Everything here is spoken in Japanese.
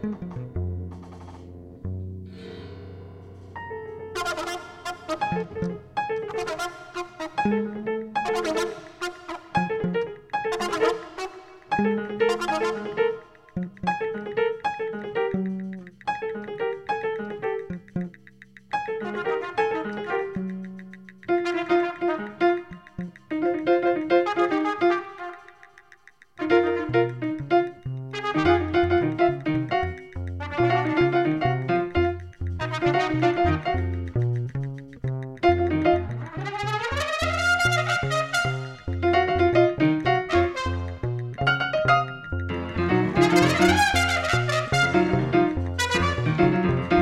thank you Música